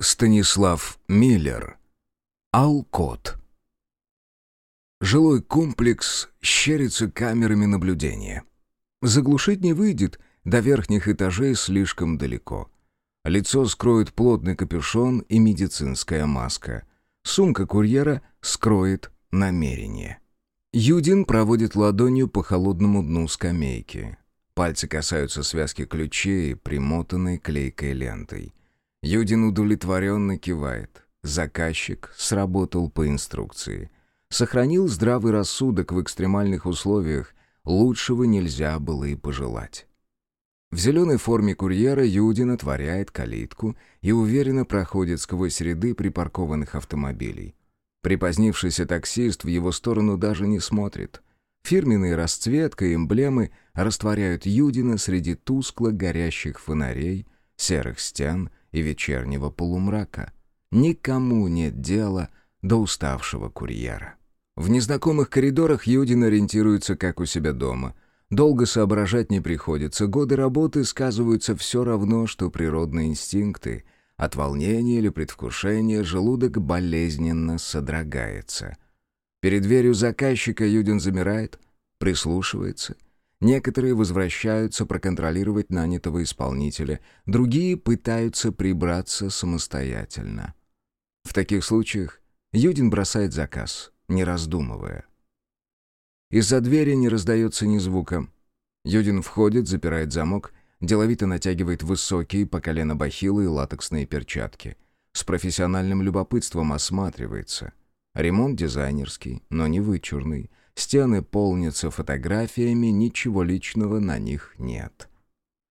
Станислав Миллер. Алкот. Жилой комплекс щерится камерами наблюдения. Заглушить не выйдет, до верхних этажей слишком далеко. Лицо скроет плотный капюшон и медицинская маска. Сумка курьера скроет намерение. Юдин проводит ладонью по холодному дну скамейки. Пальцы касаются связки ключей, примотанной клейкой лентой. Юдин удовлетворенно кивает. Заказчик сработал по инструкции. Сохранил здравый рассудок в экстремальных условиях. Лучшего нельзя было и пожелать. В зеленой форме курьера Юдин отворяет калитку и уверенно проходит сквозь ряды припаркованных автомобилей. Припозднившийся таксист в его сторону даже не смотрит. Фирменные расцветка и эмблемы растворяют Юдина среди тускло горящих фонарей, серых стен и вечернего полумрака. Никому нет дела до уставшего курьера. В незнакомых коридорах Юдин ориентируется, как у себя дома. Долго соображать не приходится, годы работы сказываются все равно, что природные инстинкты. От волнения или предвкушения желудок болезненно содрогается. Перед дверью заказчика Юдин замирает, прислушивается — Некоторые возвращаются проконтролировать нанятого исполнителя, другие пытаются прибраться самостоятельно. В таких случаях Юдин бросает заказ, не раздумывая. Из-за двери не раздается ни звука. Юдин входит, запирает замок, деловито натягивает высокие по колено бахилы и латексные перчатки. С профессиональным любопытством осматривается. Ремонт дизайнерский, но не вычурный. Стены полнятся фотографиями, ничего личного на них нет.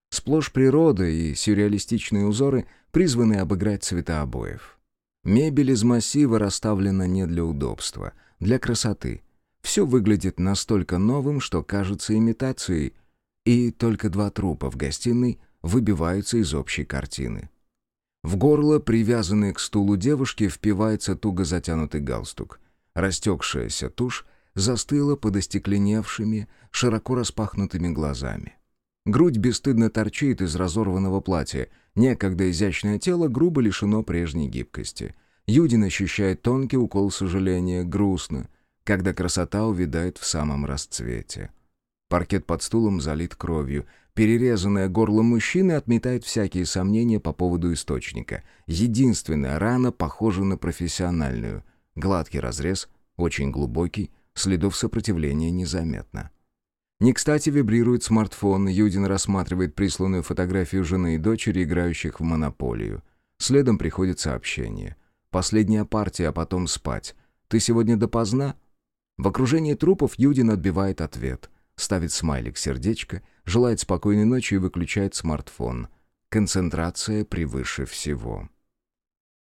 Сплошь природа и сюрреалистичные узоры призваны обыграть цвета обоев. Мебель из массива расставлена не для удобства, для красоты. Все выглядит настолько новым, что кажется имитацией, и только два трупа в гостиной выбиваются из общей картины. В горло, привязанный к стулу девушки, впивается туго затянутый галстук. Растекшаяся тушь застыла под остекленевшими, широко распахнутыми глазами. Грудь бесстыдно торчит из разорванного платья. Некогда изящное тело грубо лишено прежней гибкости. Юдин ощущает тонкий укол сожаления, грустно, когда красота увядает в самом расцвете. Паркет под стулом залит кровью. Перерезанное горло мужчины отметает всякие сомнения по поводу источника. Единственная рана похожа на профессиональную. Гладкий разрез, очень глубокий, Следов сопротивления незаметно. Не кстати вибрирует смартфон, Юдин рассматривает присланную фотографию жены и дочери, играющих в монополию. Следом приходит сообщение. «Последняя партия, а потом спать. Ты сегодня допоздна?» В окружении трупов Юдин отбивает ответ. Ставит смайлик сердечко, желает спокойной ночи и выключает смартфон. Концентрация превыше всего.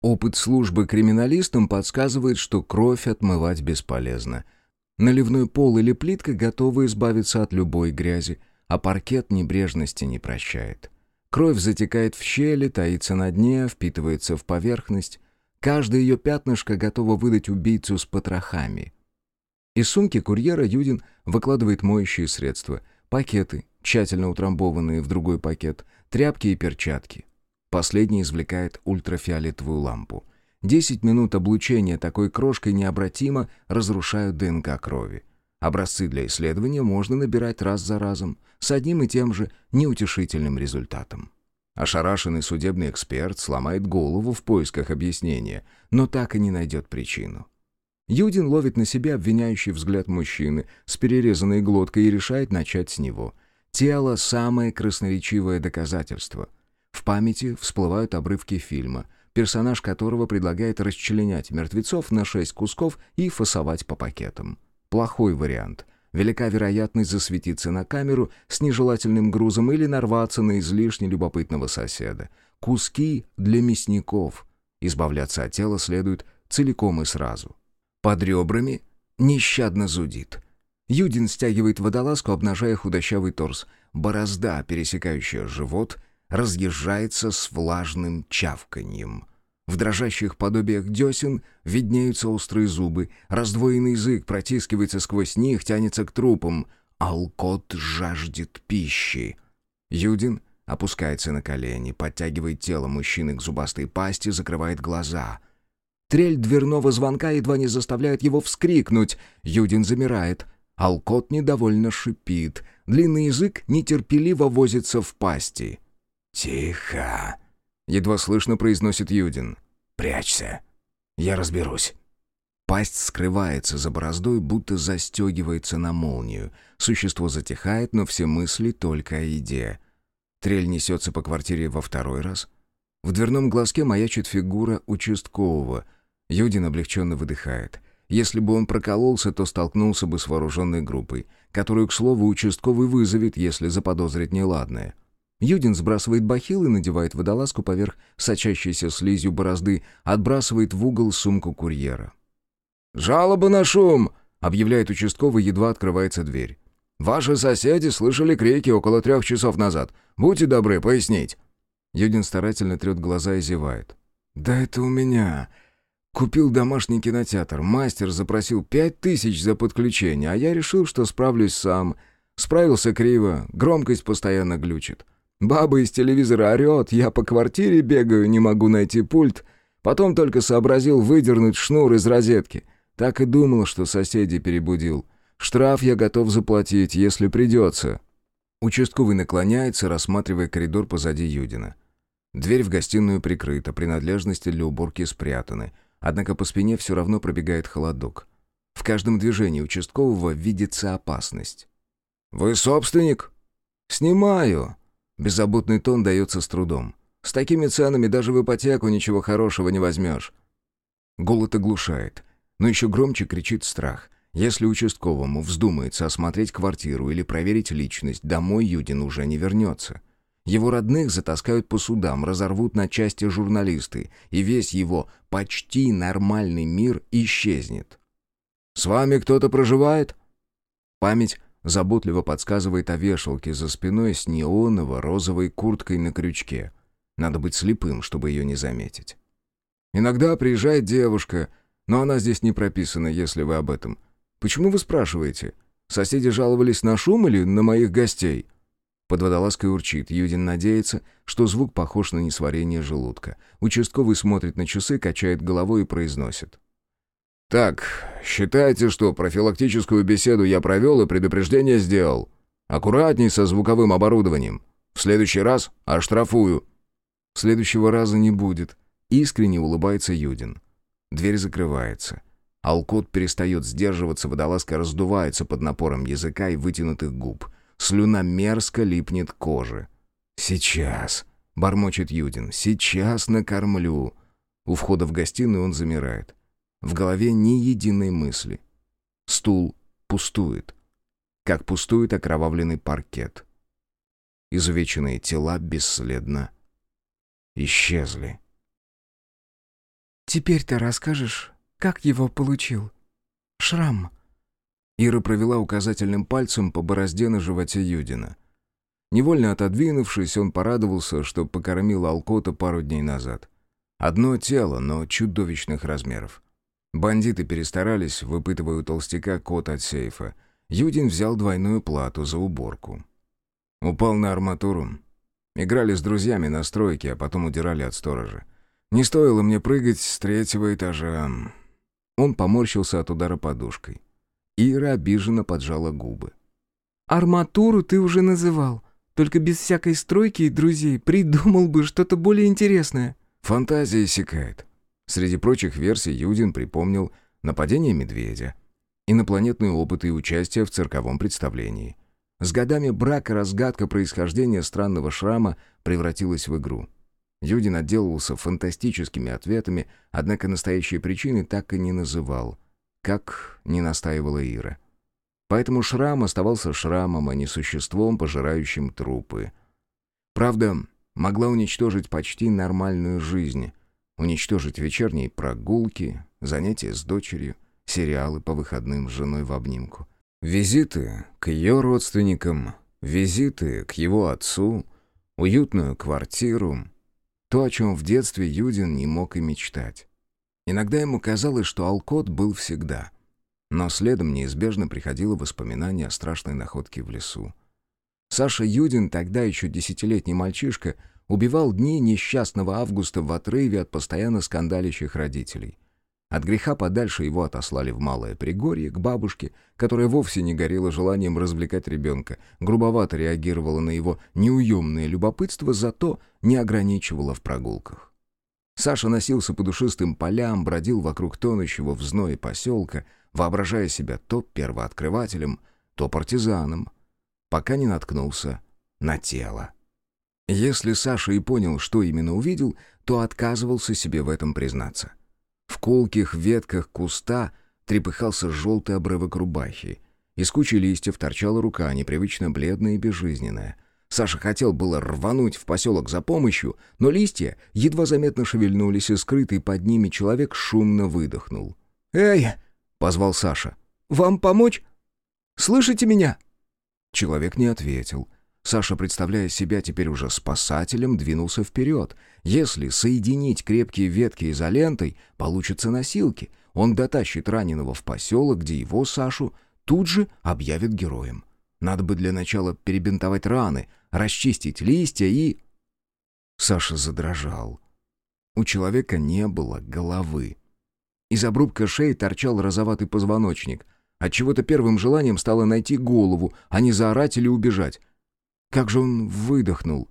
Опыт службы криминалистам подсказывает, что кровь отмывать бесполезно — Наливной пол или плитка готовы избавиться от любой грязи, а паркет небрежности не прощает. Кровь затекает в щели, таится на дне, впитывается в поверхность. Каждое ее пятнышко готово выдать убийцу с потрохами. Из сумки курьера Юдин выкладывает моющие средства, пакеты, тщательно утрамбованные в другой пакет, тряпки и перчатки. Последний извлекает ультрафиолетовую лампу. Десять минут облучения такой крошкой необратимо разрушают ДНК крови. Образцы для исследования можно набирать раз за разом, с одним и тем же неутешительным результатом. Ошарашенный судебный эксперт сломает голову в поисках объяснения, но так и не найдет причину. Юдин ловит на себе обвиняющий взгляд мужчины с перерезанной глоткой и решает начать с него. Тело — самое красноречивое доказательство. В памяти всплывают обрывки фильма — персонаж которого предлагает расчленять мертвецов на шесть кусков и фасовать по пакетам. Плохой вариант. Велика вероятность засветиться на камеру с нежелательным грузом или нарваться на излишне любопытного соседа. Куски для мясников. Избавляться от тела следует целиком и сразу. Под ребрами нещадно зудит. Юдин стягивает водолазку, обнажая худощавый торс. Борозда, пересекающая живот — разъезжается с влажным чавканьем. В дрожащих подобиях десен виднеются острые зубы, раздвоенный язык протискивается сквозь них, тянется к трупам. Алкот жаждет пищи. Юдин опускается на колени, подтягивает тело мужчины к зубастой пасти, закрывает глаза. Трель дверного звонка едва не заставляет его вскрикнуть. Юдин замирает. Алкот недовольно шипит. Длинный язык нетерпеливо возится в пасти. «Тихо!» — едва слышно произносит Юдин. «Прячься. Я разберусь». Пасть скрывается за бороздой, будто застегивается на молнию. Существо затихает, но все мысли только о еде. Трель несется по квартире во второй раз. В дверном глазке маячит фигура участкового. Юдин облегченно выдыхает. Если бы он прокололся, то столкнулся бы с вооруженной группой, которую, к слову, участковый вызовет, если заподозрит неладное. Юдин сбрасывает бахил и надевает водолазку поверх сочащейся слизью борозды, отбрасывает в угол сумку курьера. «Жалоба на шум!» — объявляет участковый, едва открывается дверь. «Ваши соседи слышали крики около трех часов назад. Будьте добры, пояснить». Юдин старательно трет глаза и зевает. «Да это у меня. Купил домашний кинотеатр. Мастер запросил пять тысяч за подключение, а я решил, что справлюсь сам. Справился криво, громкость постоянно глючит. Баба из телевизора орет, я по квартире бегаю, не могу найти пульт. Потом только сообразил выдернуть шнур из розетки. Так и думал, что соседей перебудил. Штраф я готов заплатить, если придется». Участковый наклоняется, рассматривая коридор позади Юдина. Дверь в гостиную прикрыта, принадлежности для уборки спрятаны. Однако по спине все равно пробегает холодок. В каждом движении участкового видится опасность. «Вы собственник?» «Снимаю». Беззаботный тон дается с трудом. «С такими ценами даже в ипотеку ничего хорошего не возьмешь». Голод оглушает. Но еще громче кричит страх. Если участковому вздумается осмотреть квартиру или проверить личность, домой Юдин уже не вернется. Его родных затаскают по судам, разорвут на части журналисты, и весь его почти нормальный мир исчезнет. «С вами кто-то проживает?» Память заботливо подсказывает о вешалке за спиной с неоново-розовой курткой на крючке. Надо быть слепым, чтобы ее не заметить. Иногда приезжает девушка — но она здесь не прописана, если вы об этом. Почему вы спрашиваете? Соседи жаловались на шум или на моих гостей?» Под водолазкой урчит. Юдин надеется, что звук похож на несварение желудка. Участковый смотрит на часы, качает головой и произносит. «Так, считайте, что профилактическую беседу я провел и предупреждение сделал. Аккуратней со звуковым оборудованием. В следующий раз оштрафую». «Следующего раза не будет», — искренне улыбается Юдин. Дверь закрывается. Алкот перестает сдерживаться, водолазка раздувается под напором языка и вытянутых губ. Слюна мерзко липнет к коже. «Сейчас», — бормочет Юдин, — «сейчас накормлю». У входа в гостиную он замирает. В голове ни единой мысли. Стул пустует. Как пустует окровавленный паркет. Изувеченные тела бесследно исчезли. «Теперь ты расскажешь, как его получил? Шрам?» Ира провела указательным пальцем по борозде на животе Юдина. Невольно отодвинувшись, он порадовался, что покормил Алкота пару дней назад. Одно тело, но чудовищных размеров. Бандиты перестарались, выпытывая у толстяка код от сейфа. Юдин взял двойную плату за уборку. Упал на арматуру. Играли с друзьями на стройке, а потом удирали от сторожа. Не стоило мне прыгать с третьего этажа. Он поморщился от удара подушкой. Ира обиженно поджала губы. «Арматуру ты уже называл. Только без всякой стройки и друзей придумал бы что-то более интересное». Фантазия иссякает. Среди прочих версий Юдин припомнил нападение медведя, инопланетные опыты и участие в цирковом представлении. С годами брака разгадка происхождения странного шрама превратилась в игру — Юдин отделывался фантастическими ответами, однако настоящие причины так и не называл, как не настаивала Ира. Поэтому шрам оставался шрамом, а не существом, пожирающим трупы. Правда, могла уничтожить почти нормальную жизнь, уничтожить вечерние прогулки, занятия с дочерью, сериалы по выходным с женой в обнимку. Визиты к ее родственникам, визиты к его отцу, уютную квартиру — то, о чем в детстве Юдин не мог и мечтать. Иногда ему казалось, что Алкот был всегда. Но следом неизбежно приходило воспоминание о страшной находке в лесу. Саша Юдин, тогда еще десятилетний мальчишка, убивал дни несчастного августа в отрыве от постоянно скандалящих родителей. От греха подальше его отослали в Малое Пригорье, к бабушке, которая вовсе не горела желанием развлекать ребенка, грубовато реагировала на его неуемное любопытство, зато не ограничивала в прогулках. Саша носился по душистым полям, бродил вокруг тонущего в зное поселка, воображая себя то первооткрывателем, то партизаном, пока не наткнулся на тело. Если Саша и понял, что именно увидел, то отказывался себе в этом признаться. В колких ветках куста трепыхался желтый обрывок рубахи. Из кучи листьев торчала рука, непривычно бледная и безжизненная. Саша хотел было рвануть в поселок за помощью, но листья едва заметно шевельнулись, и скрытый под ними человек шумно выдохнул. «Эй!» — позвал Саша. «Вам помочь? Слышите меня?» Человек не ответил. Саша, представляя себя теперь уже спасателем, двинулся вперед. Если соединить крепкие ветки изолентой, получатся носилки. Он дотащит раненого в поселок, где его, Сашу, тут же объявят героем. Надо бы для начала перебинтовать раны, расчистить листья и... Саша задрожал. У человека не было головы. Из обрубка шеи торчал розоватый позвоночник. Отчего-то первым желанием стало найти голову, а не заорать или убежать. Как же он выдохнул?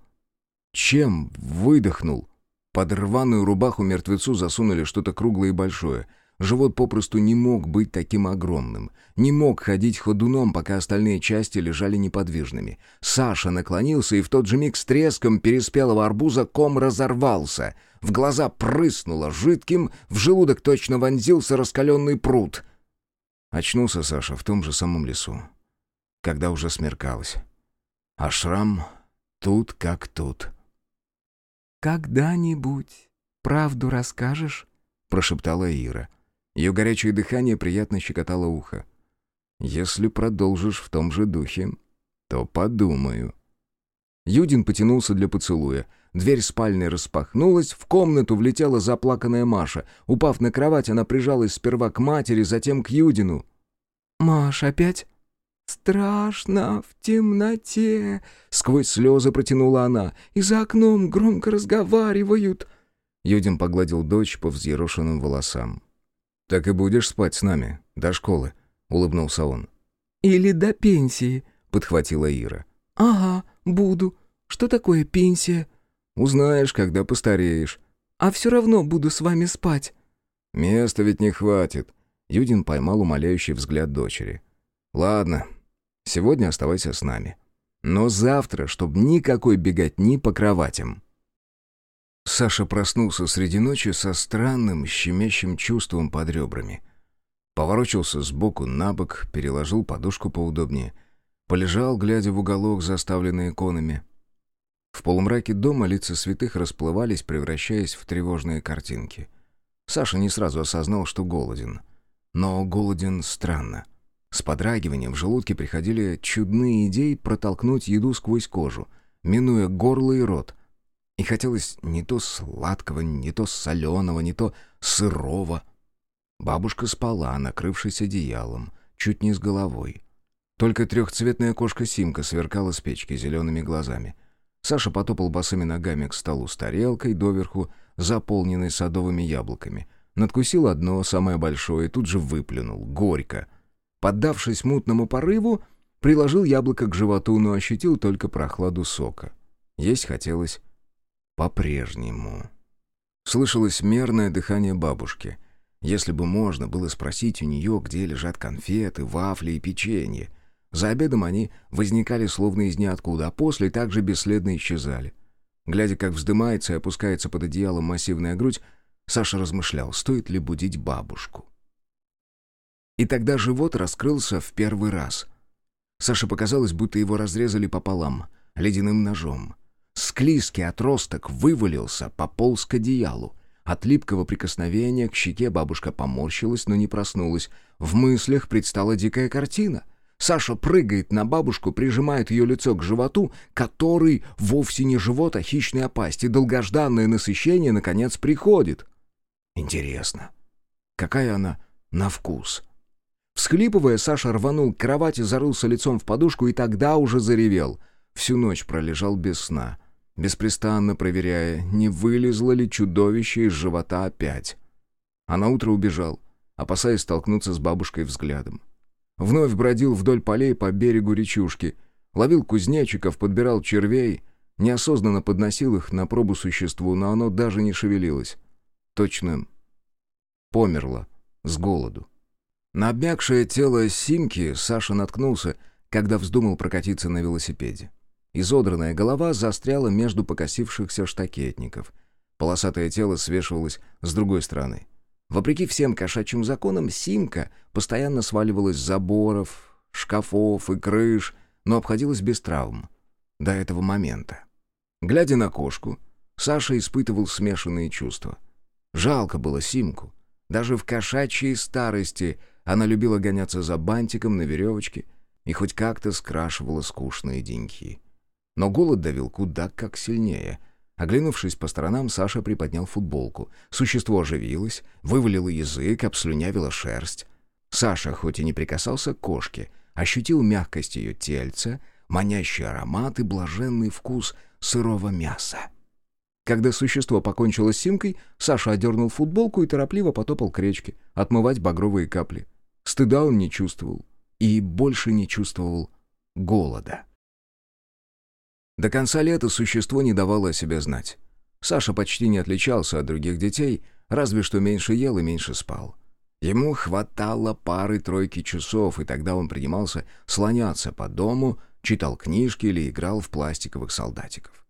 Чем выдохнул? Под рваную рубаху мертвецу засунули что-то круглое и большое. Живот попросту не мог быть таким огромным. Не мог ходить ходуном, пока остальные части лежали неподвижными. Саша наклонился, и в тот же миг с треском переспелого арбуза ком разорвался. В глаза прыснуло жидким, в желудок точно вонзился раскаленный пруд. Очнулся Саша в том же самом лесу, когда уже смеркалось а шрам тут как тут. «Когда-нибудь правду расскажешь?» — прошептала Ира. Ее горячее дыхание приятно щекотало ухо. «Если продолжишь в том же духе, то подумаю». Юдин потянулся для поцелуя. Дверь спальни распахнулась, в комнату влетела заплаканная Маша. Упав на кровать, она прижалась сперва к матери, затем к Юдину. «Маш, опять?» «Страшно в темноте!» — сквозь слезы протянула она. «И за окном громко разговаривают!» Юдин погладил дочь по взъерошенным волосам. «Так и будешь спать с нами, до школы», — улыбнулся он. «Или до пенсии», — подхватила Ира. «Ага, буду. Что такое пенсия?» «Узнаешь, когда постареешь». «А все равно буду с вами спать». «Места ведь не хватит», — Юдин поймал умоляющий взгляд дочери. «Ладно, Сегодня оставайся с нами. Но завтра, чтобы никакой беготни по кроватям». Саша проснулся среди ночи со странным, щемящим чувством под ребрами. Поворочился сбоку на бок, переложил подушку поудобнее. Полежал, глядя в уголок, заставленный иконами. В полумраке дома лица святых расплывались, превращаясь в тревожные картинки. Саша не сразу осознал, что голоден. Но голоден странно. С подрагиванием в желудке приходили чудные идеи протолкнуть еду сквозь кожу, минуя горло и рот. И хотелось не то сладкого, не то соленого, не то сырого. Бабушка спала, накрывшись одеялом, чуть не с головой. Только трехцветная кошка Симка сверкала с печки зелеными глазами. Саша потопал босыми ногами к столу с тарелкой, доверху заполненной садовыми яблоками. Надкусил одно, самое большое, и тут же выплюнул, горько — Поддавшись мутному порыву, приложил яблоко к животу, но ощутил только прохладу сока. Есть хотелось по-прежнему. Слышалось мерное дыхание бабушки. Если бы можно было спросить у нее, где лежат конфеты, вафли и печенье. За обедом они возникали словно из ниоткуда, а после также бесследно исчезали. Глядя, как вздымается и опускается под одеялом массивная грудь, Саша размышлял, стоит ли будить бабушку. И тогда живот раскрылся в первый раз. Саше показалось, будто его разрезали пополам, ледяным ножом. Склизкий отросток вывалился, пополз к одеялу. От липкого прикосновения к щеке бабушка поморщилась, но не проснулась. В мыслях предстала дикая картина. Саша прыгает на бабушку, прижимает ее лицо к животу, который вовсе не живот, а хищная пасть, и долгожданное насыщение, наконец, приходит. Интересно, какая она на вкус? — Всхлипывая, Саша рванул к кровати, зарылся лицом в подушку и тогда уже заревел. всю ночь пролежал без сна, беспрестанно проверяя, не вылезло ли чудовище из живота опять. А на утро убежал, опасаясь столкнуться с бабушкой взглядом. Вновь бродил вдоль полей по берегу речушки, ловил кузнечиков, подбирал червей, неосознанно подносил их на пробу существу, но оно даже не шевелилось. Точно померло с голоду. На обмякшее тело Симки Саша наткнулся, когда вздумал прокатиться на велосипеде. Изодранная голова застряла между покосившихся штакетников. Полосатое тело свешивалось с другой стороны. Вопреки всем кошачьим законам, Симка постоянно сваливалась с заборов, шкафов и крыш, но обходилась без травм. До этого момента. Глядя на кошку, Саша испытывал смешанные чувства. Жалко было Симку. Даже в кошачьей старости она любила гоняться за бантиком на веревочке и хоть как-то скрашивала скучные деньки. Но голод давил куда как сильнее. Оглянувшись по сторонам, Саша приподнял футболку. Существо оживилось, вывалило язык, обслюнявило шерсть. Саша, хоть и не прикасался к кошке, ощутил мягкость ее тельца, манящий аромат и блаженный вкус сырого мяса. Когда существо покончило с симкой, Саша одернул футболку и торопливо потопал к речке, отмывать багровые капли. Стыда он не чувствовал. И больше не чувствовал голода. До конца лета существо не давало о себе знать. Саша почти не отличался от других детей, разве что меньше ел и меньше спал. Ему хватало пары-тройки часов, и тогда он принимался слоняться по дому, читал книжки или играл в пластиковых солдатиков.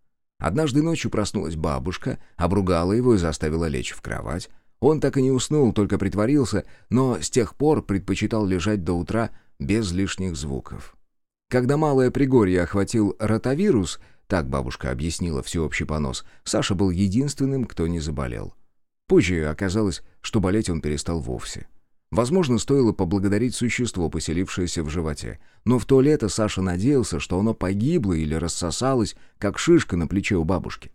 Однажды ночью проснулась бабушка, обругала его и заставила лечь в кровать. Он так и не уснул, только притворился, но с тех пор предпочитал лежать до утра без лишних звуков. Когда Малое Пригорье охватил ротавирус, так бабушка объяснила всеобщий понос, Саша был единственным, кто не заболел. Позже оказалось, что болеть он перестал вовсе. Возможно, стоило поблагодарить существо, поселившееся в животе. Но в то лето Саша надеялся, что оно погибло или рассосалось, как шишка на плече у бабушки.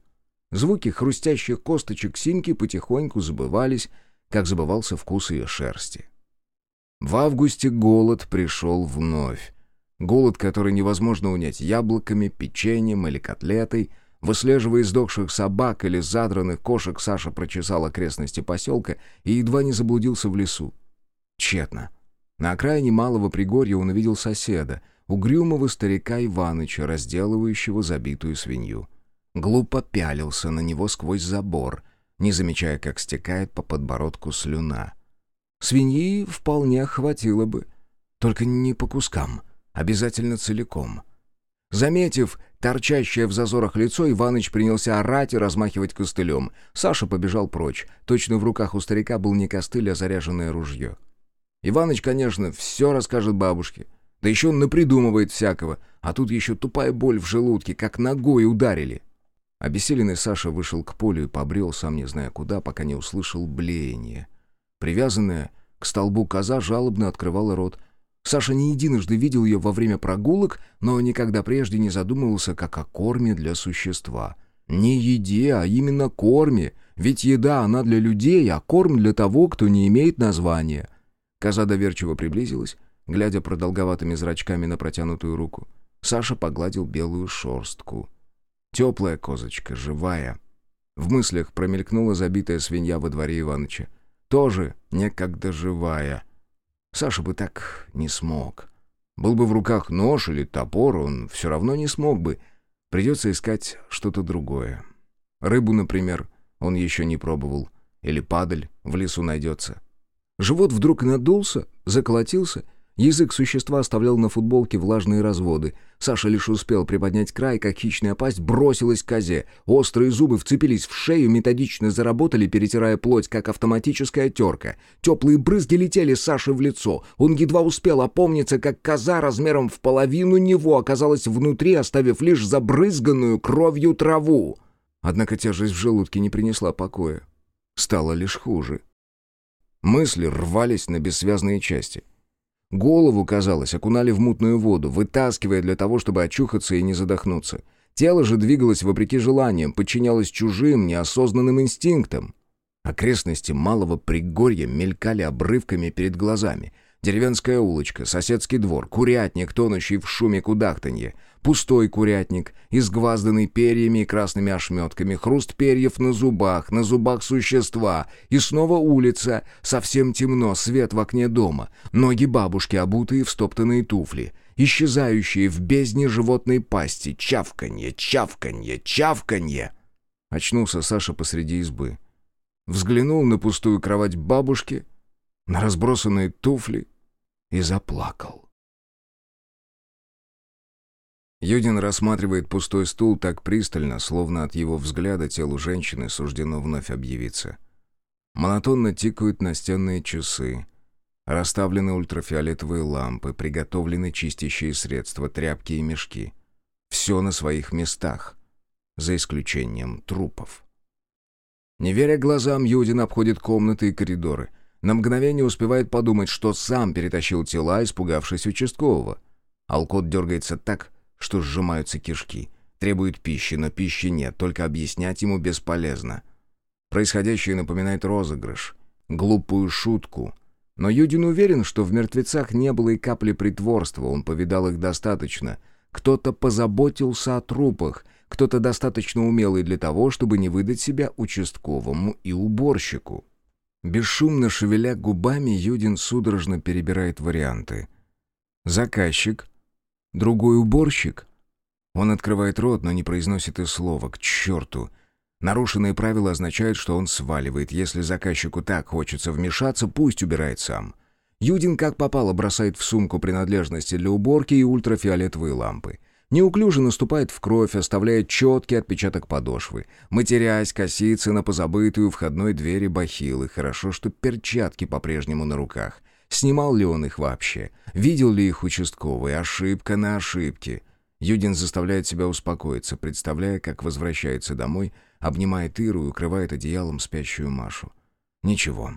Звуки хрустящих косточек синьки потихоньку забывались, как забывался вкус ее шерсти. В августе голод пришел вновь. Голод, который невозможно унять яблоками, печеньем или котлетой. Выслеживая издохших собак или задранных кошек, Саша прочесал окрестности поселка и едва не заблудился в лесу. Тщетно. На окраине Малого Пригорья он увидел соседа, угрюмого старика Иваныча, разделывающего забитую свинью. Глупо пялился на него сквозь забор, не замечая, как стекает по подбородку слюна. Свиньи вполне хватило бы, только не по кускам — Обязательно целиком. Заметив торчащее в зазорах лицо, Иваныч принялся орать и размахивать костылем. Саша побежал прочь. Точно в руках у старика был не костыль, а заряженное ружье. Иваныч, конечно, все расскажет бабушке. Да еще он напридумывает всякого. А тут еще тупая боль в желудке, как ногой ударили. Обессиленный Саша вышел к полю и побрел, сам не зная куда, пока не услышал блеяние. Привязанная к столбу коза жалобно открывала рот, Саша не единожды видел ее во время прогулок, но никогда прежде не задумывался как о корме для существа. Не еде, а именно корме, ведь еда она для людей, а корм для того, кто не имеет названия. Коза доверчиво приблизилась, глядя продолговатыми зрачками на протянутую руку. Саша погладил белую шорстку. Теплая козочка, живая. В мыслях промелькнула забитая свинья во дворе Иваныча. Тоже некогда живая. Саша бы так не смог. Был бы в руках нож или топор, он все равно не смог бы. Придется искать что-то другое. Рыбу, например, он еще не пробовал. Или падаль в лесу найдется. Живот вдруг надулся, заколотился — Язык существа оставлял на футболке влажные разводы. Саша лишь успел приподнять край, как хищная пасть бросилась к козе. Острые зубы вцепились в шею, методично заработали, перетирая плоть, как автоматическая терка. Теплые брызги летели Саше в лицо. Он едва успел опомниться, как коза размером в половину него оказалась внутри, оставив лишь забрызганную кровью траву. Однако тяжесть в желудке не принесла покоя. Стало лишь хуже. Мысли рвались на бессвязные части — Голову, казалось, окунали в мутную воду, вытаскивая для того, чтобы очухаться и не задохнуться. Тело же двигалось вопреки желаниям, подчинялось чужим, неосознанным инстинктам. Окрестности малого пригорья мелькали обрывками перед глазами. Деревенская улочка, соседский двор, курятник, тонущий в шуме кудахтанье, пустой курятник, изгвазданный перьями и красными ошметками, хруст перьев на зубах, на зубах существа, и снова улица, совсем темно, свет в окне дома, ноги бабушки, обутые в стоптанные туфли, исчезающие в бездне животной пасти, чавканье, чавканье, чавканье. Очнулся Саша посреди избы. Взглянул на пустую кровать бабушки, на разбросанные туфли и заплакал. Юдин рассматривает пустой стул так пристально, словно от его взгляда телу женщины суждено вновь объявиться. Монотонно тикают настенные часы. Расставлены ультрафиолетовые лампы, приготовлены чистящие средства, тряпки и мешки. Все на своих местах, за исключением трупов. Не веря глазам, Юдин обходит комнаты и коридоры. На мгновение успевает подумать, что сам перетащил тела, испугавшись участкового. Алкот дергается так, что сжимаются кишки. Требует пищи, но пищи нет, только объяснять ему бесполезно. Происходящее напоминает розыгрыш, глупую шутку. Но Юдин уверен, что в мертвецах не было и капли притворства, он повидал их достаточно. Кто-то позаботился о трупах, кто-то достаточно умелый для того, чтобы не выдать себя участковому и уборщику. Бесшумно шевеля губами, Юдин судорожно перебирает варианты. Заказчик, Другой уборщик? Он открывает рот, но не произносит и слова. К черту! Нарушенные правила означают, что он сваливает. Если заказчику так хочется вмешаться, пусть убирает сам. Юдин как попало бросает в сумку принадлежности для уборки и ультрафиолетовые лампы. Неуклюже наступает в кровь, оставляя четкий отпечаток подошвы. Матерясь, косится на позабытую входной двери бахилы. Хорошо, что перчатки по-прежнему на руках. Снимал ли он их вообще? Видел ли их участковый? Ошибка на ошибке. Юдин заставляет себя успокоиться, представляя, как возвращается домой, обнимает Иру и укрывает одеялом спящую Машу. Ничего,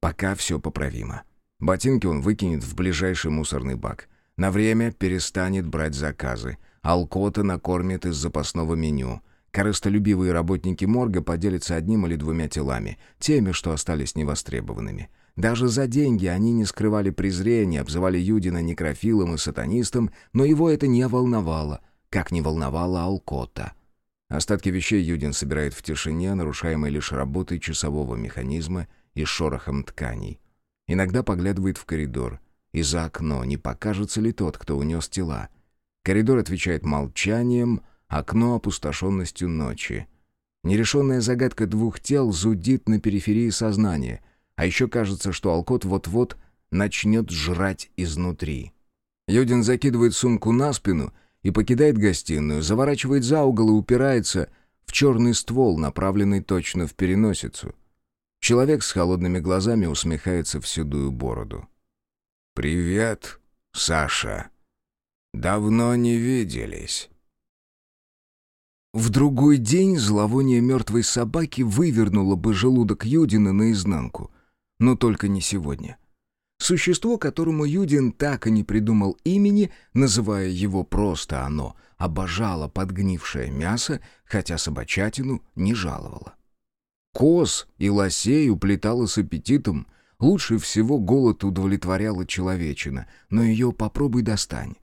пока все поправимо. Ботинки он выкинет в ближайший мусорный бак. На время перестанет брать заказы. Алкота накормит из запасного меню. Корыстолюбивые работники морга поделятся одним или двумя телами, теми, что остались невостребованными. Даже за деньги они не скрывали презрения, обзывали Юдина некрофилом и сатанистом, но его это не волновало, как не волновало Алкота. Остатки вещей Юдин собирает в тишине, нарушаемой лишь работой часового механизма и шорохом тканей. Иногда поглядывает в коридор. И за окно, не покажется ли тот, кто унес тела. Коридор отвечает молчанием, окно — опустошенностью ночи. Нерешенная загадка двух тел зудит на периферии сознания — а еще кажется, что Алкот вот-вот начнет жрать изнутри. Юдин закидывает сумку на спину и покидает гостиную, заворачивает за угол и упирается в черный ствол, направленный точно в переносицу. Человек с холодными глазами усмехается в седую бороду. «Привет, Саша. Давно не виделись». В другой день зловоние мертвой собаки вывернуло бы желудок Юдина наизнанку — но только не сегодня. Существо, которому Юдин так и не придумал имени, называя его просто оно, обожало подгнившее мясо, хотя собачатину не жаловало. Коз и лосей уплетала с аппетитом, лучше всего голод удовлетворяла человечина, но ее попробуй достань.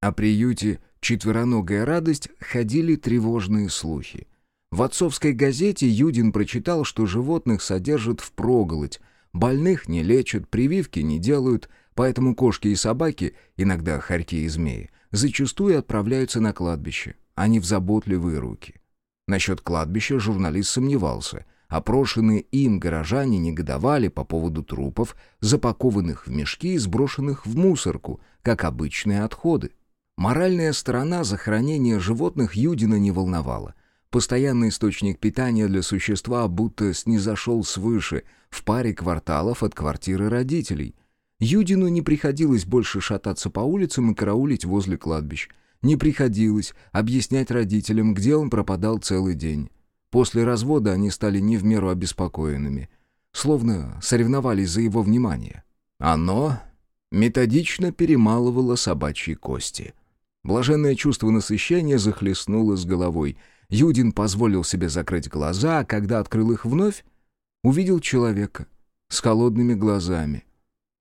О приюте «Четвероногая радость» ходили тревожные слухи. В отцовской газете Юдин прочитал, что животных содержат впроголодь, Больных не лечат, прививки не делают, поэтому кошки и собаки, иногда хорьки и змеи, зачастую отправляются на кладбище, а не в заботливые руки. Насчет кладбища журналист сомневался. Опрошенные им горожане негодовали по поводу трупов, запакованных в мешки и сброшенных в мусорку, как обычные отходы. Моральная сторона захоронения животных Юдина не волновала. Постоянный источник питания для существа будто снизошел свыше, в паре кварталов от квартиры родителей. Юдину не приходилось больше шататься по улицам и караулить возле кладбищ. Не приходилось объяснять родителям, где он пропадал целый день. После развода они стали не в меру обеспокоенными. Словно соревновались за его внимание. Оно методично перемалывало собачьи кости. Блаженное чувство насыщения захлестнуло с головой — Юдин позволил себе закрыть глаза, а когда открыл их вновь, увидел человека с холодными глазами.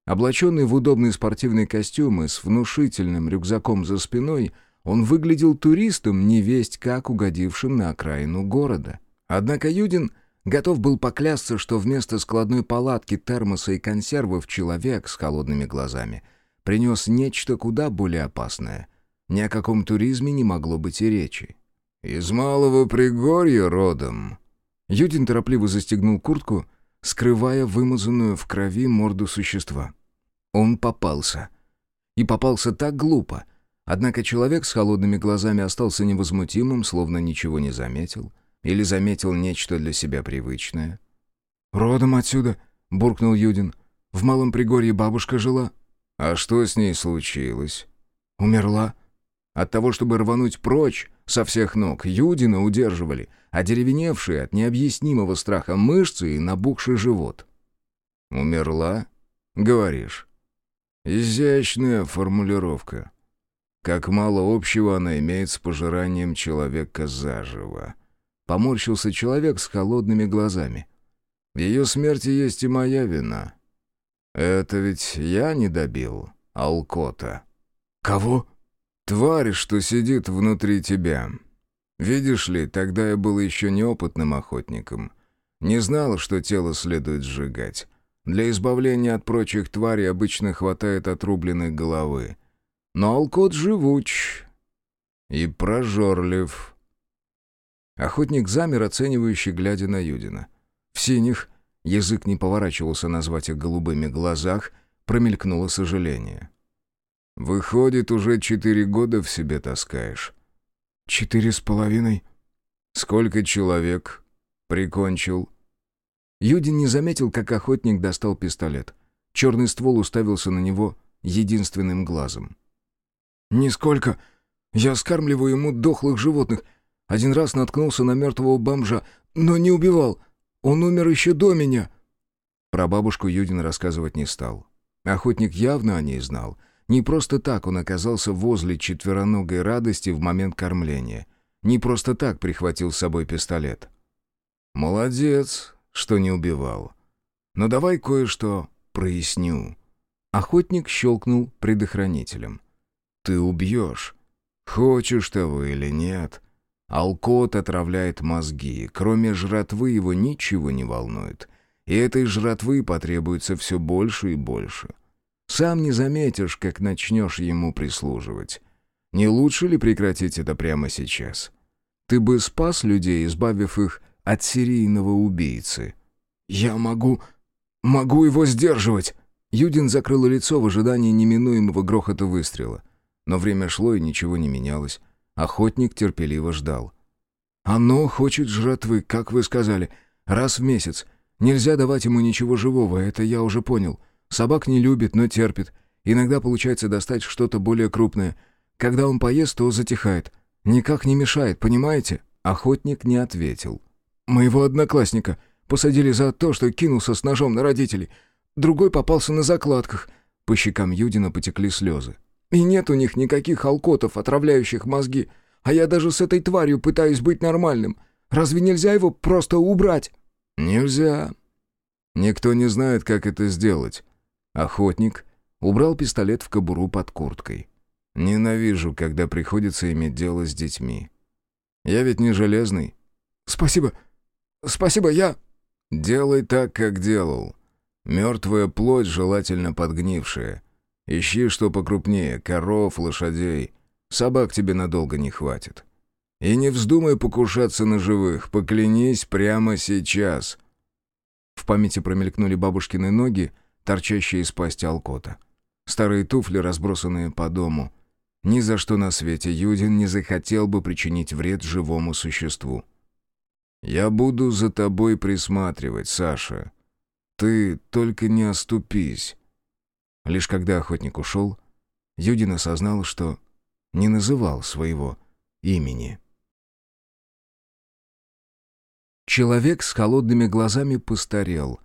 Облаченный в удобный спортивный костюм и с внушительным рюкзаком за спиной, он выглядел туристом, невесть как угодившим на окраину города. Однако Юдин готов был поклясться, что вместо складной палатки, термоса и консервов человек с холодными глазами принес нечто куда более опасное. Ни о каком туризме не могло быть и речи. «Из Малого Пригорья родом». Юдин торопливо застегнул куртку, скрывая вымазанную в крови морду существа. Он попался. И попался так глупо. Однако человек с холодными глазами остался невозмутимым, словно ничего не заметил. Или заметил нечто для себя привычное. «Родом отсюда», — буркнул Юдин. «В Малом Пригорье бабушка жила». «А что с ней случилось?» «Умерла». От того, чтобы рвануть прочь, со всех ног Юдина удерживали, одеревеневшие от необъяснимого страха мышцы и набухший живот. «Умерла?» — говоришь. Изящная формулировка. Как мало общего она имеет с пожиранием человека заживо. Поморщился человек с холодными глазами. В ее смерти есть и моя вина. Это ведь я не добил Алкота. Кого? Тварь, что сидит внутри тебя. Видишь ли, тогда я был еще неопытным охотником. Не знал, что тело следует сжигать. Для избавления от прочих тварей обычно хватает отрубленной головы. Но алкот живуч и прожорлив. Охотник замер, оценивающий, глядя на Юдина. В синих, язык не поворачивался назвать их голубыми глазах, промелькнуло сожаление. «Выходит, уже четыре года в себе таскаешь». «Четыре с половиной». «Сколько человек?» «Прикончил». Юдин не заметил, как охотник достал пистолет. Черный ствол уставился на него единственным глазом. «Нисколько. Я скармливаю ему дохлых животных. Один раз наткнулся на мертвого бомжа, но не убивал. Он умер еще до меня». Про бабушку Юдин рассказывать не стал. Охотник явно о ней знал. Не просто так он оказался возле четвероногой радости в момент кормления. Не просто так прихватил с собой пистолет. «Молодец», что не убивал. Но давай кое-что проясню». Охотник щелкнул предохранителем. «Ты убьешь. Хочешь того или нет. Алкот отравляет мозги. Кроме жратвы его ничего не волнует. И этой жратвы потребуется все больше и больше. Сам не заметишь, как начнешь ему прислуживать. Не лучше ли прекратить это прямо сейчас? Ты бы спас людей, избавив их от серийного убийцы. «Я могу... могу его сдерживать!» Юдин закрыл лицо в ожидании неминуемого грохота выстрела. Но время шло, и ничего не менялось. Охотник терпеливо ждал. «Оно хочет жратвы, как вы сказали, раз в месяц. Нельзя давать ему ничего живого, это я уже понял. Собак не любит, но терпит. Иногда получается достать что-то более крупное. Когда он поест, то затихает. Никак не мешает, понимаете?» Охотник не ответил. «Моего одноклассника посадили за то, что кинулся с ножом на родителей. Другой попался на закладках». По щекам Юдина потекли слезы. «И нет у них никаких алкотов, отравляющих мозги. А я даже с этой тварью пытаюсь быть нормальным. Разве нельзя его просто убрать?» «Нельзя. Никто не знает, как это сделать». Охотник убрал пистолет в кобуру под курткой. Ненавижу, когда приходится иметь дело с детьми. Я ведь не железный. Спасибо. Спасибо, я... Делай так, как делал. Мертвая плоть, желательно подгнившая. Ищи что покрупнее, коров, лошадей. Собак тебе надолго не хватит. И не вздумай покушаться на живых, поклянись прямо сейчас. В памяти промелькнули бабушкины ноги, торчащие из пасти алкота. Старые туфли, разбросанные по дому. Ни за что на свете Юдин не захотел бы причинить вред живому существу. «Я буду за тобой присматривать, Саша. Ты только не оступись». Лишь когда охотник ушел, Юдин осознал, что не называл своего имени. Человек с холодными глазами постарел.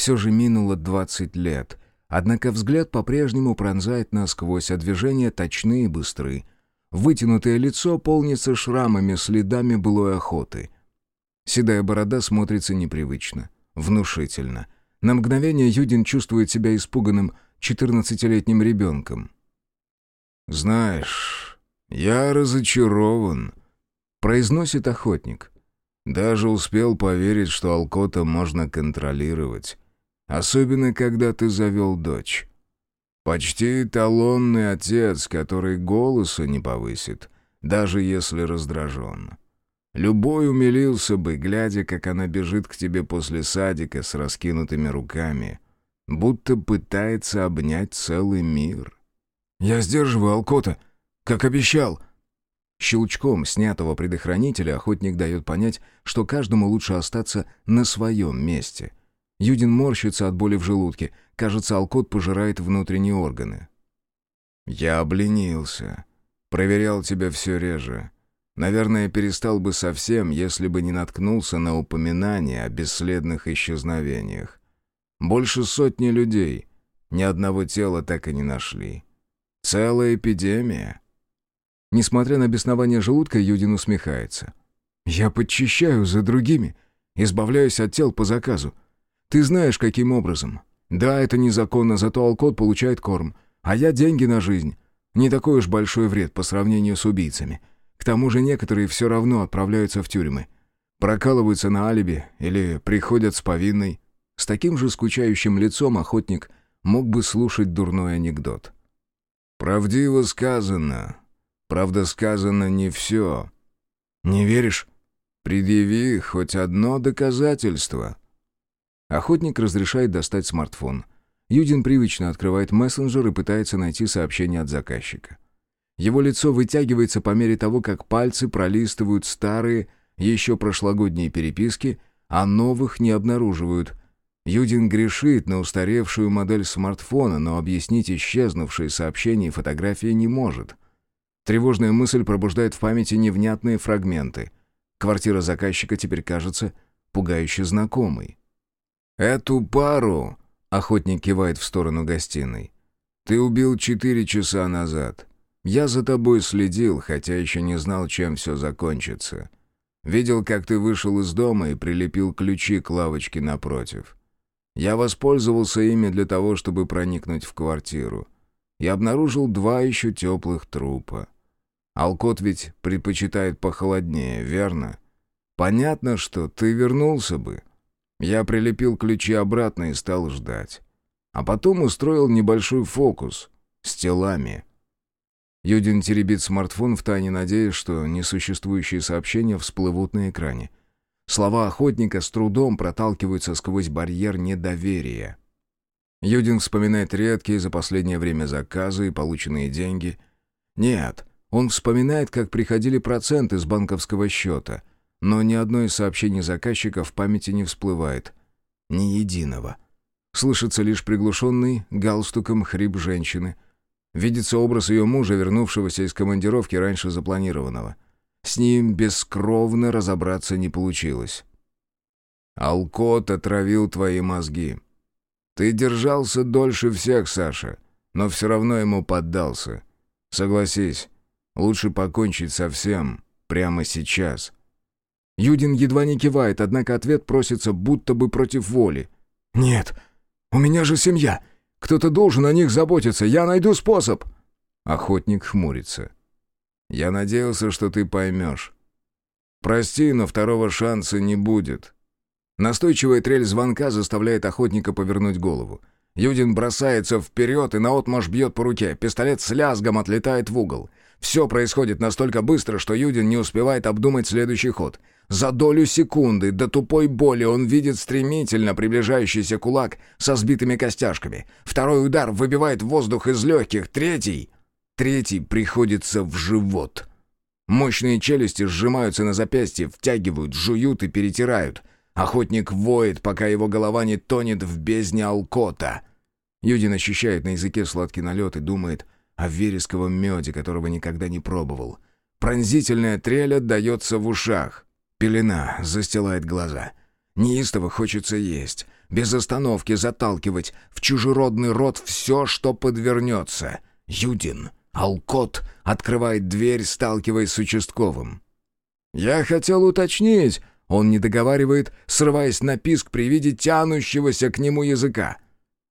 Все же минуло двадцать лет, однако взгляд по-прежнему пронзает насквозь, а движения точны и быстры. Вытянутое лицо полнится шрамами, следами былой охоты. Седая борода смотрится непривычно, внушительно. На мгновение Юдин чувствует себя испуганным четырнадцатилетним ребенком. «Знаешь, я разочарован», — произносит охотник. «Даже успел поверить, что Алкота можно контролировать, особенно когда ты завел дочь. Почти эталонный отец, который голоса не повысит, даже если раздражен. Любой умилился бы, глядя, как она бежит к тебе после садика с раскинутыми руками, будто пытается обнять целый мир. «Я сдерживаю Алкота, как обещал!» Щелчком снятого предохранителя охотник дает понять, что каждому лучше остаться на своем месте. Юдин морщится от боли в желудке. Кажется, Алкот пожирает внутренние органы. «Я обленился. Проверял тебя все реже. Наверное, перестал бы совсем, если бы не наткнулся на упоминание о бесследных исчезновениях. Больше сотни людей. Ни одного тела так и не нашли. Целая эпидемия. Несмотря на беснование желудка, Юдин усмехается. «Я подчищаю за другими, избавляюсь от тел по заказу. Ты знаешь, каким образом. Да, это незаконно, зато Алкот получает корм, а я деньги на жизнь. Не такой уж большой вред по сравнению с убийцами. К тому же некоторые все равно отправляются в тюрьмы. Прокалываются на алиби или приходят с повинной. С таким же скучающим лицом охотник мог бы слушать дурной анекдот. «Правдиво сказано. Правда, сказано не все. Не веришь? Предъяви хоть одно доказательство». Охотник разрешает достать смартфон. Юдин привычно открывает мессенджер и пытается найти сообщение от заказчика. Его лицо вытягивается по мере того, как пальцы пролистывают старые, еще прошлогодние переписки, а новых не обнаруживают, Юдин грешит на устаревшую модель смартфона, но объяснить исчезнувшие сообщения и фотографии не может. Тревожная мысль пробуждает в памяти невнятные фрагменты. Квартира заказчика теперь кажется пугающе знакомой. «Эту пару...» — охотник кивает в сторону гостиной. «Ты убил четыре часа назад. Я за тобой следил, хотя еще не знал, чем все закончится. Видел, как ты вышел из дома и прилепил ключи к лавочке напротив. Я воспользовался ими для того, чтобы проникнуть в квартиру. И обнаружил два еще теплых трупа. Алкот ведь предпочитает похолоднее, верно? Понятно, что ты вернулся бы. Я прилепил ключи обратно и стал ждать. А потом устроил небольшой фокус с телами. Юдин теребит смартфон в тайне, надеясь, что несуществующие сообщения всплывут на экране. Слова охотника с трудом проталкиваются сквозь барьер недоверия. Юдин вспоминает редкие за последнее время заказы и полученные деньги. Нет, он вспоминает, как приходили проценты с банковского счета, но ни одно из сообщений заказчика в памяти не всплывает. Ни единого. Слышится лишь приглушенный галстуком хрип женщины. Видится образ ее мужа, вернувшегося из командировки раньше запланированного — с ним бескровно разобраться не получилось. «Алкот отравил твои мозги. Ты держался дольше всех, Саша, но все равно ему поддался. Согласись, лучше покончить со всем прямо сейчас». Юдин едва не кивает, однако ответ просится будто бы против воли. «Нет, у меня же семья. Кто-то должен о них заботиться. Я найду способ». Охотник хмурится. Я надеялся, что ты поймешь. Прости, но второго шанса не будет». Настойчивая трель звонка заставляет охотника повернуть голову. Юдин бросается вперед и наотмашь бьет по руке. Пистолет с лязгом отлетает в угол. Все происходит настолько быстро, что Юдин не успевает обдумать следующий ход. За долю секунды до тупой боли он видит стремительно приближающийся кулак со сбитыми костяшками. Второй удар выбивает воздух из легких. Третий Третий приходится в живот. Мощные челюсти сжимаются на запястье, втягивают, жуют и перетирают. Охотник воет, пока его голова не тонет в бездне алкота. Юдин ощущает на языке сладкий налет и думает о вересковом меде, которого никогда не пробовал. Пронзительная трель отдается в ушах. Пелена застилает глаза. Неистово хочется есть. Без остановки заталкивать в чужеродный рот все, что подвернется. Юдин Алкот открывает дверь, сталкиваясь с участковым. «Я хотел уточнить», — он не договаривает, срываясь на писк при виде тянущегося к нему языка.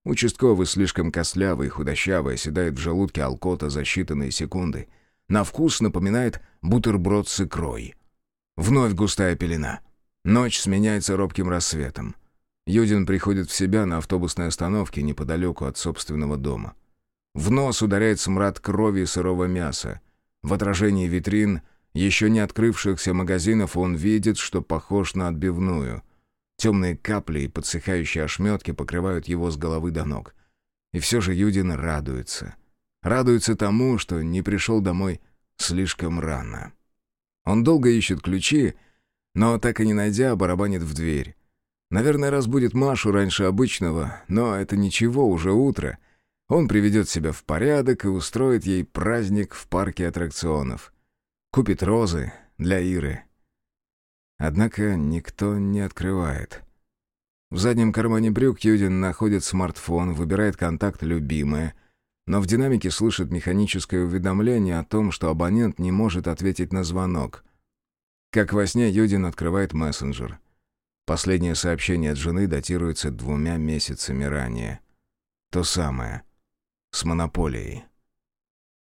Участковый слишком костлявый и худощавый, оседает в желудке алкота за считанные секунды. На вкус напоминает бутерброд с икрой. Вновь густая пелена. Ночь сменяется робким рассветом. Юдин приходит в себя на автобусной остановке неподалеку от собственного дома. В нос ударяет смрад крови и сырого мяса. В отражении витрин еще не открывшихся магазинов он видит, что похож на отбивную. Темные капли и подсыхающие ошметки покрывают его с головы до ног. И все же Юдин радуется. Радуется тому, что не пришел домой слишком рано. Он долго ищет ключи, но, так и не найдя, барабанит в дверь. Наверное, разбудит Машу раньше обычного, но это ничего, уже утро. Он приведет себя в порядок и устроит ей праздник в парке аттракционов. Купит розы для Иры. Однако никто не открывает. В заднем кармане брюк Юдин находит смартфон, выбирает контакт «Любимая», но в динамике слышит механическое уведомление о том, что абонент не может ответить на звонок. Как во сне Юдин открывает мессенджер. Последнее сообщение от жены датируется двумя месяцами ранее. То самое. С монополией.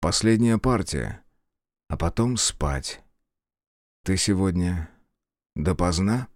Последняя партия. А потом спать. Ты сегодня допоздна?